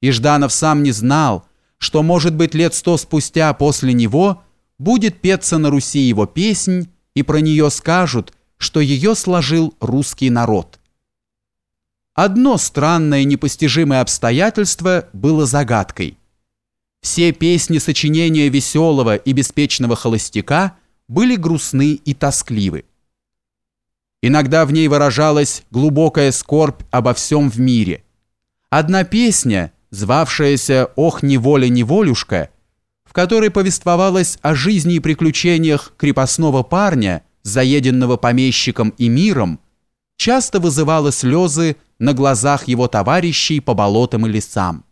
И Жданов сам не знал, что, может быть, лет сто спустя после него будет петься на Руси его песнь, и про нее скажут, что ее сложил русский народ. Одно странное непостижимое обстоятельство было загадкой. Все песни сочинения веселого и беспечного холостяка были грустны и тоскливы. Иногда в ней выражалась глубокая скорбь обо всем в мире. Одна песня, звавшаяся «Ох, неволя, неволюшка», в которой повествовалось о жизни и приключениях крепостного парня, заеденного помещиком и миром, часто вызывала слезы на глазах его товарищей по болотам и лесам.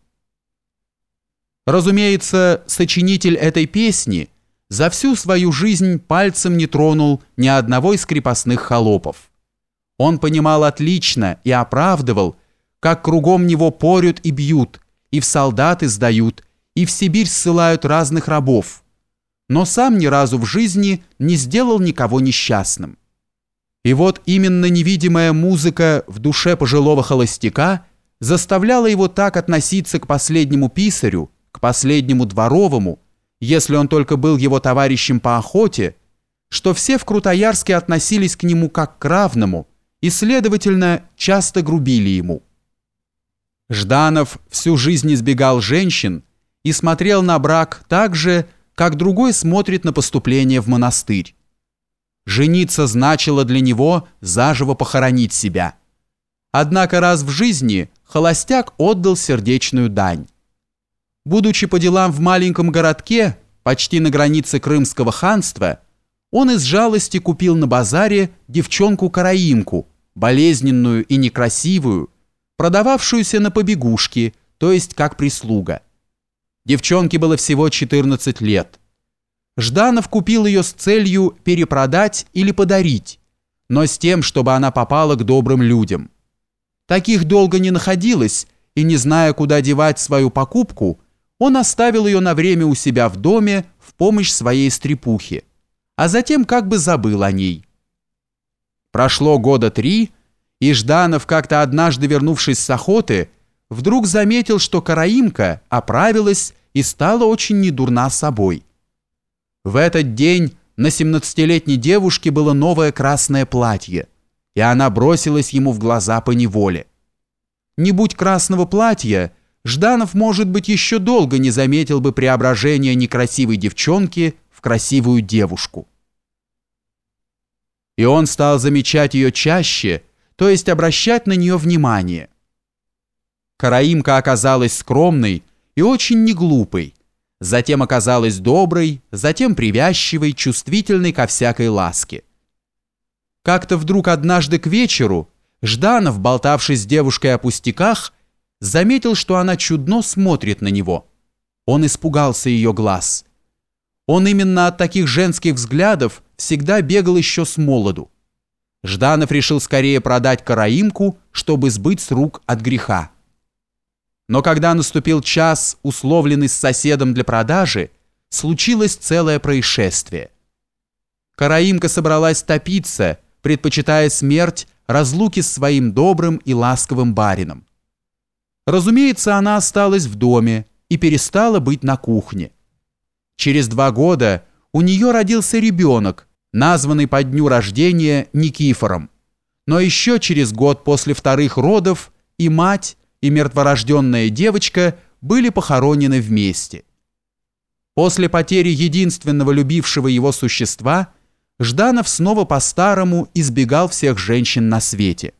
Разумеется, сочинитель этой песни за всю свою жизнь пальцем не тронул ни одного из крепостных холопов. Он понимал отлично и оправдывал, как кругом него порют и бьют, и в солдаты сдают, и в Сибирь ссылают разных рабов, но сам ни разу в жизни не сделал никого несчастным. И вот именно невидимая музыка в душе пожилого холостяка заставляла его так относиться к последнему писарю, к последнему дворовому, если он только был его товарищем по охоте, что все в Крутоярске относились к нему как к равному и, следовательно, часто грубили ему. Жданов всю жизнь избегал женщин и смотрел на брак так же, как другой смотрит на поступление в монастырь. Жениться значило для него заживо похоронить себя. Однако раз в жизни холостяк отдал сердечную дань. Будучи по делам в маленьком городке, почти на границе Крымского ханства, он из жалости купил на базаре девчонку-караимку, болезненную и некрасивую, продававшуюся на побегушки, то есть как прислуга. Девчонке было всего 14 лет. Жданов купил ее с целью перепродать или подарить, но с тем, чтобы она попала к добрым людям. Таких долго не находилось, и не зная, куда девать свою покупку, он оставил ее на время у себя в доме в помощь своей стрепухе, а затем как бы забыл о ней. Прошло года три, и Жданов, как-то однажды вернувшись с охоты, вдруг заметил, что караимка оправилась и стала очень недурна собой. В этот день на 17-летней девушке было новое красное платье, и она бросилась ему в глаза по неволе. Не будь красного платья, Жданов, может быть, еще долго не заметил бы преображения некрасивой девчонки в красивую девушку. И он стал замечать ее чаще, то есть обращать на нее внимание. Караимка оказалась скромной и очень неглупой, затем оказалась доброй, затем привязчивой, чувствительной ко всякой ласке. Как-то вдруг однажды к вечеру Жданов, болтавшись с девушкой о пустяках, заметил, что она чудно смотрит на него. Он испугался ее глаз. Он именно от таких женских взглядов всегда бегал еще с молоду. Жданов решил скорее продать караимку, чтобы сбыть с рук от греха. Но когда наступил час, условленный с соседом для продажи, случилось целое происшествие. Караимка собралась топиться, предпочитая смерть разлуки с своим добрым и ласковым барином. Разумеется, она осталась в доме и перестала быть на кухне. Через два года у нее родился ребенок, названный по дню рождения Никифором. Но еще через год после вторых родов и мать, и мертворожденная девочка были похоронены вместе. После потери единственного любившего его существа Жданов снова по-старому избегал всех женщин на свете –